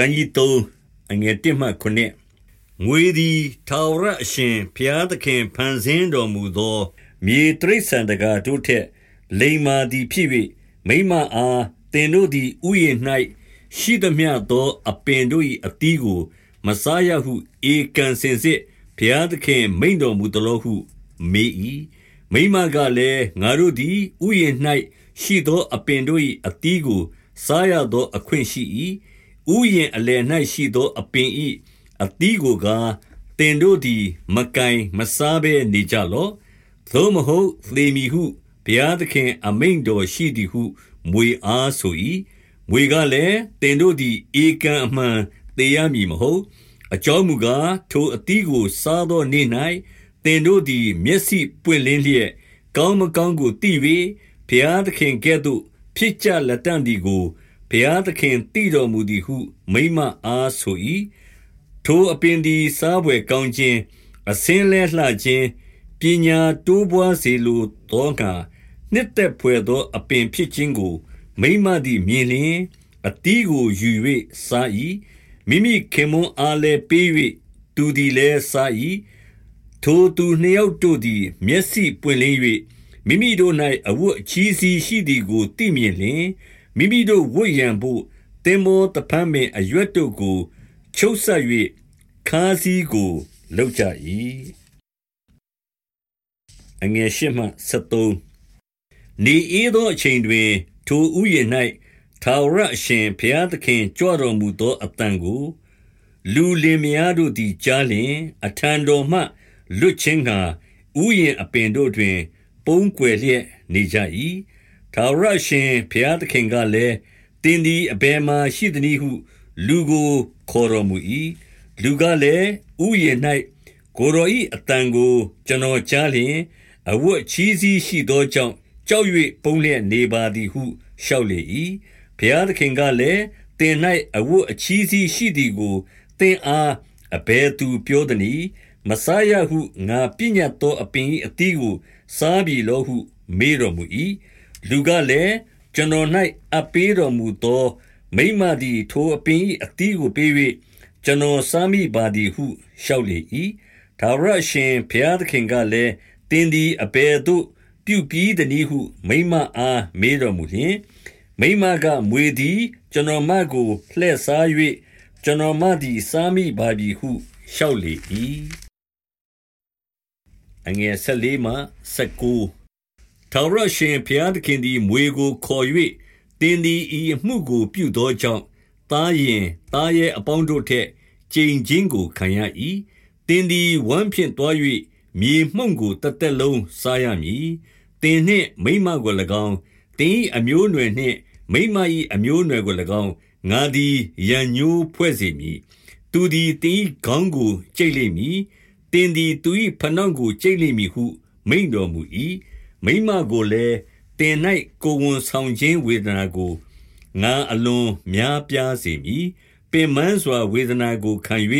ခန်းကြီး3အငယ်1မှ9ငွေသည်ထာဝရအရှင်ဘုရားသခင်ဖန်ဆင်းတော်မူသော မြေတရိษံတကာတို့ထက် လိမ္မာသည်ဖြစ်၍မိမအားတင်တို့သည်ဥယျာဉ်၌ရှိသမျှသော အပင်တို့၏အသီးကို မစားရဟုဧကန်စင်စစ်ဘုရားသခင် မိန်တော်မူသလိုဟုမေး၏မိမကလည်းငါတို့သည်ဥယျာဉ်၌ရှိသော အပင်တို့၏အသီးကို စားရသောအခွင့်ရှိ၏ ဥယျာဉ်အလယ်၌ရှိသော အပင်၏အသီးကိုကားတင်တို့သည် မကင်မစားဘဲနေကြလော့ သို့မဟုတ် သေမည်ဟု ဘုရားသခင်အမိန့်တော်ရှိသည်ဟုမွေအားဆို၏မွေကလည်းတင်တို့သည် ဧကံအမှန် သေရမည်မဟုတ် အကြောင်းမူကား ထိုအသီးကို စားသောနေ့၌တင်တို့သည် မျက်စိပွင့်လင်းလျက် ကောင်းမကောင်းကို သိ၍ဘုရားသခင်ကဲ့သို့ ဖြစ်ကြလက်တန့်သည်ကို ဘုရားသခင်သိတော်မူသည်ဟု မိမအားဆို၏ထိုအပင်သည် စားပွဲကောင်းခြင်းအစင်းလဲလှခြင်း ပညာတိုးပွားစေလိုသောငါနှစ်သက်ဖွယ်သော အပင်ဖြစ်ခြင်းကို မိမသည်မြင်လျင်အတီးကိုယူ၍စား၏မိမိခင်မွန်းအားလည်းပေး၍သူသည်လည်း စား၏ထိုသူနှစ်ယောက်တို့သည် မျက်စိပွင့်လင်း၍မိမိတို့၌အဝတ်အချီးစီးရှိသည်ကို သိမြင်လျင် မိမိတို့ဝတ်ရန်ဘို့သင်္ဘောသဖန်းပင်အရွက်တို့ကို ချုပ်ဆက်၍ခါးစည်းကိုလုပ်ကြ၏အငယ်၈မှ73နေအေးသောအချိန်တွင် ထိုဥယျာဉ်၌ထာဝရအရှင်ဘုရားသခင်ကြွတော်မူသောအတန်ကို လူလင်မယားတို့သည်ကြားလျင် အထံတော်မှလွတ်ခြင်းငှာဥယျာဉ်အပင်တို့တွင် ပုန်းကွယ်လျက်နေကြ၏ ထာဝရရှင်ဘုရားသခင်ကလည်းတင်းသည်အဘယ်မှရှိသနည်းဟု လူကိုခေါ်တော်မူ၏လူကလည်းဥယျာဉ်၌ကိုရောဤအတန်ကိုကျွန်တော်ကြားလျင်အဝတ်ချီးစည်းရှိသောကြောင့်ကြောက်၍ပုံလျက်နေပါသည်ဟုလျှောက်လေ၏ဘုရားသခင်ကလည်းတင်၌အဝတ်အချီးစည်းရှိသည်ကိုတင်အားအဘယ်သူပြောသနည်းမစားရဟုငါပြညတ်သောအပင်၏အသီးကိုစားပြီလောဟု မေးတော်မူ၏ လူကလည်းကျွန်တော်၌အပေးတော်မူသော မိမသည်ထိုအပင်၏အသီးကိုပေး၍ကျွန်တော်စားမိပါသည်ဟုလျှောက်လေ၏ဒါဝရရှင်ဘုရားသခင်ကလည်းတင်းသည်အဘယ်သို့ပြုပြီးသည်နည်းဟုမိမအားမေးတော်မူလျှင်မိမကမွေသည်ကျွန်တော်မကိုလှည့်စား၍ကျွန်တော်မသည်စားမိပါပြီဟုလျှောက်လေ၏အငယ်၁၄မှ၁၉ ထာဝရရှင်ဘုရားသခင်သည်မွေကိုခေါ်၍တင်းသည် ဤအမှုကို ပြုသောကြောင့် သားရင်သားရဲ့အပေါင်းတို့ထက်ကြိမ်ချင်းကို ခံရ၏တင်းသည် ဝမ်းဖြင့်တွား၍မြေမှုန့်ကို တသက်လုံးစားရမည်တင်းနှင့်မိမကို၎င်းတင်း၏အမျိုးအနွယ်နှင့် မိမ၏အမျိုးအနွယ်ကို၎င်း ငါသည် ရန်ညိုးဖွဲ့စေမည် သူသည်တင်း၏ခေါင်းကို ကြိတ်လိမ့်မည်တင်းသည် သူ၏ဖနှောင့်ကို ကြိတ်လိမ့်မည်ဟု မိန်တော်မူ၏ မိမကိုလည်းတင်၌ကိုဝန်ဆောင်ခြင်းဝေဒနာကိုငါအလွန်များပြားစေမည်ပင်မန်းစွာဝေဒနာကိုခံ၍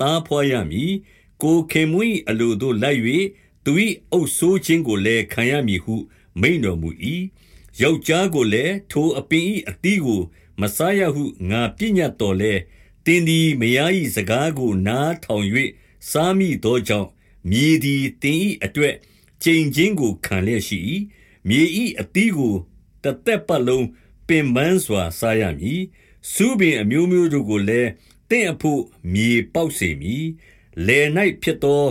သားဖွာရမည်ကိုခင်မွေးအလိုတို့လိုက်၍သူ၏အုပ်ဆိုးခြင်းကိုလည်းခံရမည်ဟု မိန်တော်မူ၏ယောက်ျားကိုလည်းထိုအပင်၏အသီးကိုမစားရဟုငါပြညတ်တော်လဲတင်းသည်မယား၏စကားကိုနားထောင်၍စားမိသောကြောင့်မြေသည်တင်း၏အတွက် ကျိန်ခြင်းကိုခံလျက်ရှိ၏မြေ၏အသီးကိုတသက်ပတ်လုံးပင်ပန်းစွာစားရမည်စူးပင်အမျိုးမျိုးတို့ကိုလည်းတင့်အဖို့မြေပေါက်စေမည်လယ်၌ဖြစ်သော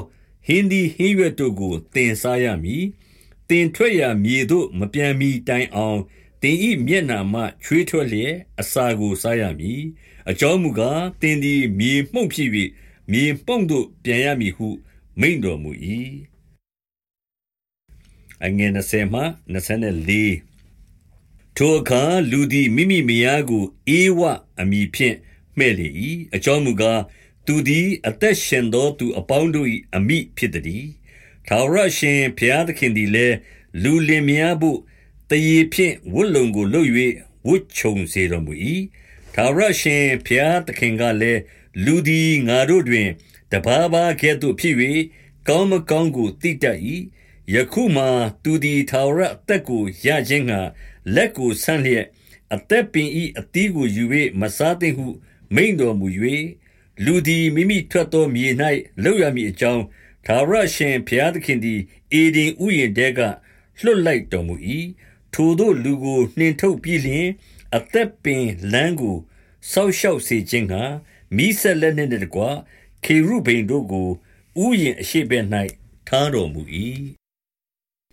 ဟင်းဒီဟင်းရွက်တို့ကိုတင်စားရမည်တင်ထွက်ရာမြေသို့မပြန်မီတိုင်အောင်တင်ဤမျက်နာမှချွေးထွက်လျက်အစာကိုစားရမည်အကြောင်းမူကားတင်သည်မြေမှုန့်ဖြစ်၍မြေပုံသို့ပြန်ရမည်ဟုမိန်တော်မူ၏ အငယ်20မှ24ထိုအခါလူသည်မိမိမယားကိုအေဝအမည်ဖြင့်မှဲ့လေ၏အကြောင်းမူကားသူသည်အသက်ရှင်သောသူအပေါင်းတို့၏အမိဖြစ်သည်ထာဝရရှင်ဘုရားသခင်သည်လည်းလူလင်များဖို့တရေဖြင့်ဝတ်လုံကိုလုပ်၍ဝတ်ခြုံစေတော်မူ၏ထာဝရရှင်ဘုရားသခင်ကလည်းလူသည်ငါတို့တွင်တဘာဘာကဲ့သို့ဖြစ်၍ကောင်းမကောင်းကိုသိတတ်၏ ယခုမှသူသည်ထာဝရအသက်ကိုရခြင်းငှာလက်ကိုဆန့်လျက်အသက်ပင်ဤအသီးကိုယူ၍မစားသင့်ဟုမိန်တော်မူ၍လူသည်မိမိထွက်သောမြေ၌လောက်ရမည်အကြောင်းသာရရှင်ဘုရားသခင်သည်အေဒင်ဥယျာဉ်တဲကလွတ်လိုက်တော်မူ၏ထိုတို့လူကိုနှင်ထုတ်ပြီးလျှင်အသက်ပင်လမ်းကိုစောက်ရှောက်စေခြင်းကမိဆက်လက်နှင့်တကွခေရုဗိန်တို့ကိုဥယျာဉ်အရှိဘဲ၌ထားတော်မူ၏